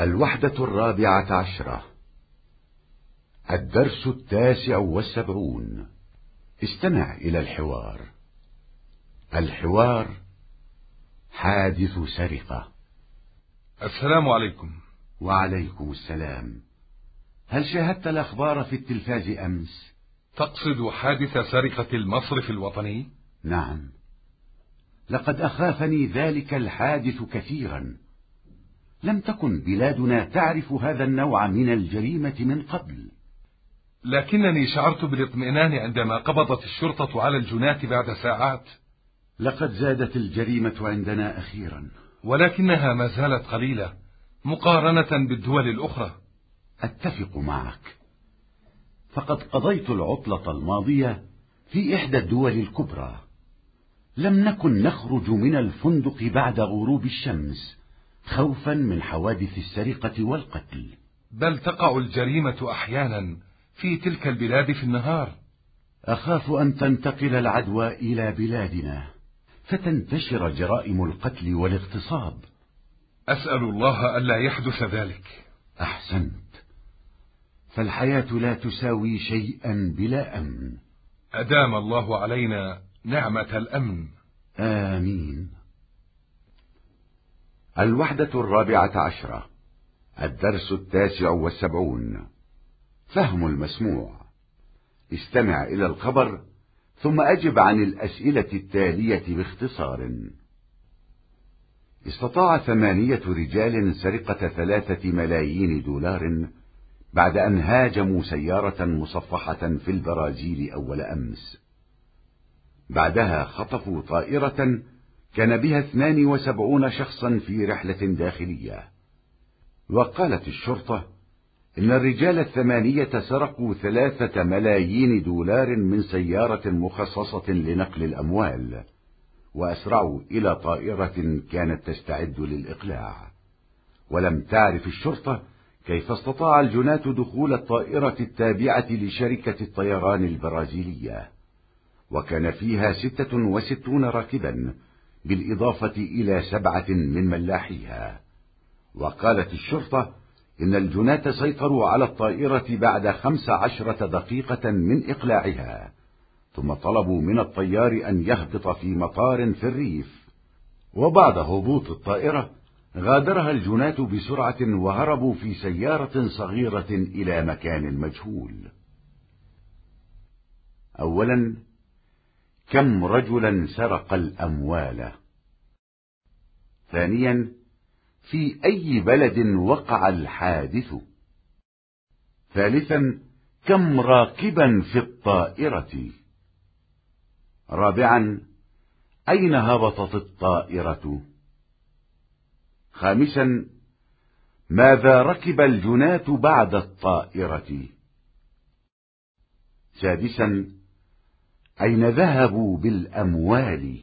الوحدة الرابعة عشرة. الدرس التاسع والسبعون. استمع إلى الحوار. الحوار حادث سرقة. السلام عليكم. وعليكم السلام. هل شاهدت الأخبار في التلفاز أمس؟ تقصد حادث سرقة المصرف الوطني؟ نعم. لقد أخافني ذلك الحادث كثيرا. لم تكن بلادنا تعرف هذا النوع من الجريمة من قبل. لكنني شعرت بالاطمئنان عندما قبضت الشرطة على الجناة بعد ساعات. لقد زادت الجريمة عندنا أخيرا. ولكنها ما زالت قليلة مقارنة بالدول الأخرى. أتفق معك. فقد قضيت العطلة الماضية في إحدى الدول الكبرى. لم نكن نخرج من الفندق بعد غروب الشمس. خوفا من حوادث السرقة والقتل. بل تقع الجريمة أحيانا في تلك البلاد في النهار. أخاف أن تنتقل العدوى إلى بلادنا. فتنتشر جرائم القتل والاغتصاب. أسأل الله ألا يحدث ذلك. أحسنت. فالحياة لا تساوي شيئا بلا أمن. أدام الله علينا نعمة الأمن. آمين. الوحدة الرابعة عشرة الدرس التاسع والسبعون. فهم المسموع. استمع إلى الخبر ثم أجب عن الأسئلة التالية باختصار. استطاع ثمانية رجال سرقة ثلاثة ملايين دولار بعد أن هاجموا سيارة مصفحة في البرازيل أول أمس. بعدها خطفوا طائرة كان بها اثنان وسبعون شخصا في رحلة داخلية. وقالت الشرطة إن الرجال الثمانية سرقوا ثلاثة ملايين دولار من سيارة مخصصة لنقل الأموال وأسرعوا إلى طائرة كانت تستعد للإقلاع. ولم تعرف الشرطة كيف استطاع الجناة دخول الطائرة التابعة لشركة الطيران البرازيلية. وكان فيها ستة وستون راكبا بالإضافة إلى سبعة من ملاحيها. وقالت الشرطة إن الجناة سيطروا على الطائرة بعد خمس عشرة دقيقة من إقلاعها ثم طلبوا من الطيار أن يهبط في مطار في الريف. وبعد هبوط الطائرة غادرها الجناة بسرعة وهربوا في سيارة صغيرة إلى مكان مجهول. أولا كم رجلا سرق الأموال؟ ثانيا في أي بلد وقع الحادث؟ ثالثا كم راكبا في الطائرة؟ رابعا أين هبطت الطائرة؟ خامسا ماذا ركب الجناة بعد الطائرة؟ سادسا أين ذهبوا بالأموال؟